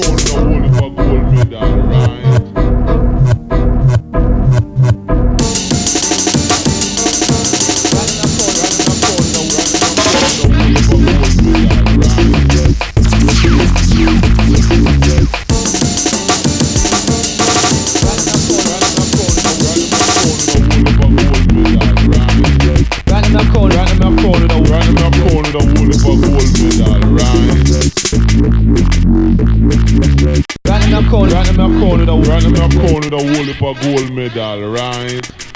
corner, corner. Right in the corner, the wall. Right in gold medal, right?